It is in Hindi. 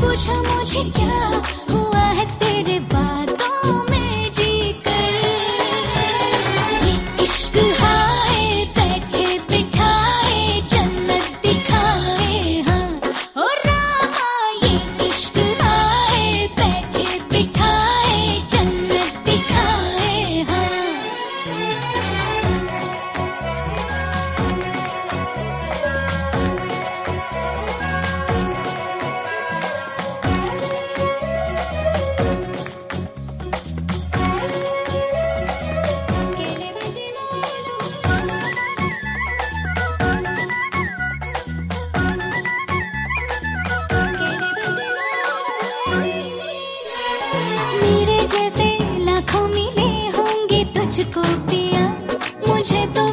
पूछा मुझे क्या जैसे लाखों मिले होंगे तुझको पिया। मुझे तो